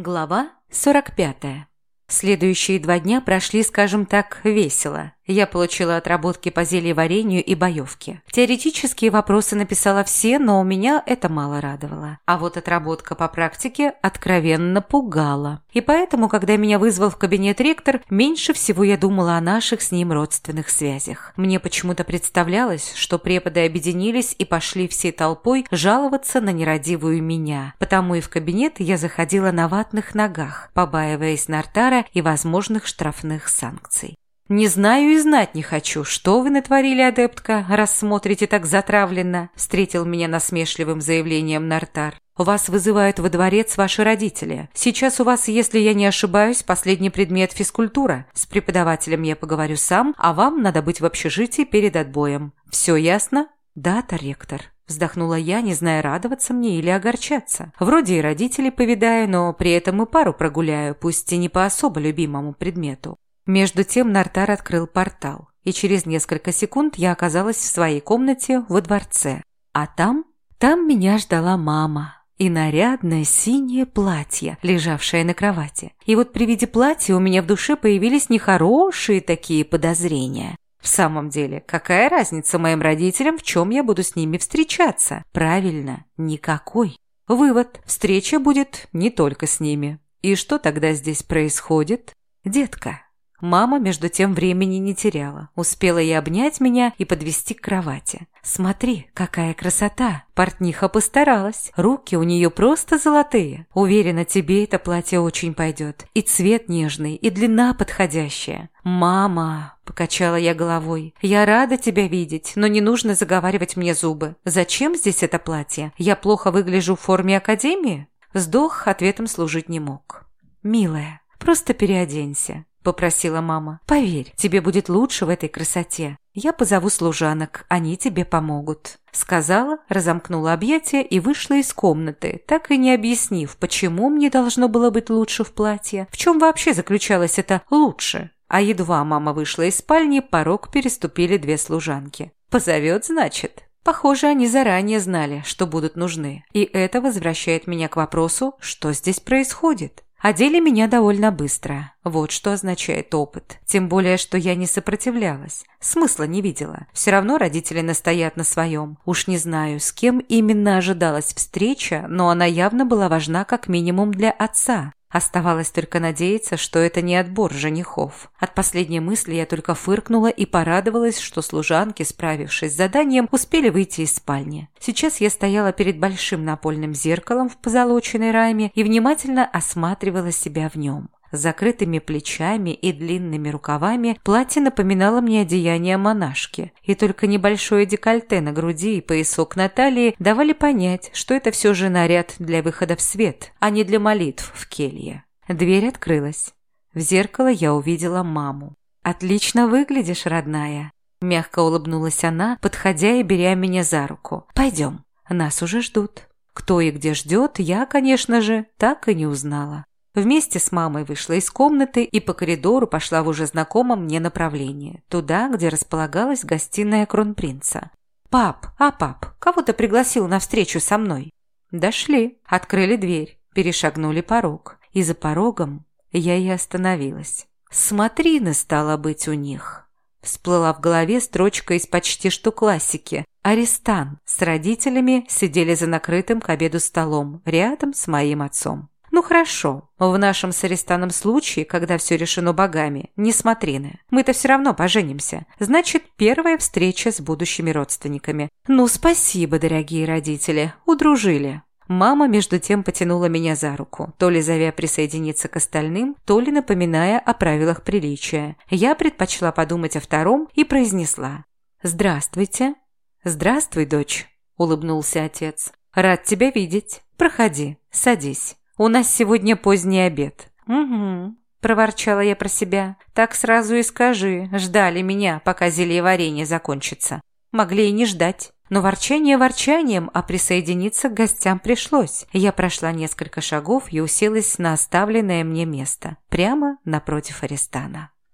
Глава 45. Следующие два дня прошли, скажем так, весело. Я получила отработки по зельеварению и боевке. Теоретические вопросы написала все, но у меня это мало радовало. А вот отработка по практике откровенно пугала. И поэтому, когда меня вызвал в кабинет ректор, меньше всего я думала о наших с ним родственных связях. Мне почему-то представлялось, что преподы объединились и пошли всей толпой жаловаться на нерадивую меня. Потому и в кабинет я заходила на ватных ногах, побаиваясь Нартара и возможных штрафных санкций. «Не знаю и знать не хочу, что вы натворили, адептка, раз смотрите так затравленно», встретил меня насмешливым заявлением Нартар. «Вас вызывают во дворец ваши родители. Сейчас у вас, если я не ошибаюсь, последний предмет физкультура. С преподавателем я поговорю сам, а вам надо быть в общежитии перед отбоем. Все ясно?» «Да, ректор», Вздохнула я, не зная, радоваться мне или огорчаться. Вроде и родителей повидаю, но при этом и пару прогуляю, пусть и не по особо любимому предмету. Между тем Нартар открыл портал, и через несколько секунд я оказалась в своей комнате во дворце. А там? Там меня ждала мама и нарядное синее платье, лежавшее на кровати. И вот при виде платья у меня в душе появились нехорошие такие подозрения. В самом деле, какая разница моим родителям, в чем я буду с ними встречаться? Правильно, никакой. Вывод. Встреча будет не только с ними. И что тогда здесь происходит? Детка, Мама, между тем, времени не теряла. Успела и обнять меня, и подвести к кровати. «Смотри, какая красота!» Портниха постаралась. Руки у нее просто золотые. Уверена, тебе это платье очень пойдет. И цвет нежный, и длина подходящая. «Мама!» – покачала я головой. «Я рада тебя видеть, но не нужно заговаривать мне зубы. Зачем здесь это платье? Я плохо выгляжу в форме академии?» Вздох ответом служить не мог. «Милая, просто переоденься попросила мама. «Поверь, тебе будет лучше в этой красоте. Я позову служанок, они тебе помогут». Сказала, разомкнула объятия и вышла из комнаты, так и не объяснив, почему мне должно было быть лучше в платье, в чем вообще заключалось это «лучше». А едва мама вышла из спальни, порог переступили две служанки. «Позовет, значит?» Похоже, они заранее знали, что будут нужны. И это возвращает меня к вопросу, что здесь происходит. Одели меня довольно быстро. Вот что означает опыт. Тем более, что я не сопротивлялась. Смысла не видела. Все равно родители настоят на своем. Уж не знаю, с кем именно ожидалась встреча, но она явно была важна как минимум для отца. Оставалось только надеяться, что это не отбор женихов. От последней мысли я только фыркнула и порадовалась, что служанки, справившись с заданием, успели выйти из спальни. Сейчас я стояла перед большим напольным зеркалом в позолоченной раме и внимательно осматривала себя в нем. Закрытыми плечами и длинными рукавами платье напоминало мне одеяние монашки, и только небольшое декольте на груди и поясок на талии давали понять, что это все же наряд для выхода в свет, а не для молитв в келье. Дверь открылась. В зеркало я увидела маму. «Отлично выглядишь, родная!» Мягко улыбнулась она, подходя и беря меня за руку. «Пойдем, нас уже ждут». Кто и где ждет, я, конечно же, так и не узнала. Вместе с мамой вышла из комнаты и по коридору пошла в уже знакомом мне направлении, туда, где располагалась гостиная кронпринца. «Пап, а пап, кого ты пригласил на встречу со мной?» Дошли, открыли дверь, перешагнули порог. И за порогом я и остановилась. «Смотрины стало быть у них». Всплыла в голове строчка из почти что классики. Арестан с родителями сидели за накрытым к обеду столом, рядом с моим отцом. Ну хорошо, в нашем с Аристаном случае, когда все решено богами, не смотрины. Мы-то все равно поженимся. Значит, первая встреча с будущими родственниками. Ну спасибо, дорогие родители, удружили. Мама, между тем, потянула меня за руку, то ли зовя присоединиться к остальным, то ли напоминая о правилах приличия. Я предпочла подумать о втором и произнесла. «Здравствуйте». «Здравствуй, дочь», – улыбнулся отец. «Рад тебя видеть. Проходи, садись». У нас сегодня поздний обед». «Угу», – проворчала я про себя. «Так сразу и скажи. Ждали меня, пока зелье варенье закончится. Могли и не ждать». Но ворчание ворчанием, а присоединиться к гостям пришлось. Я прошла несколько шагов и уселась на оставленное мне место, прямо напротив Арестана.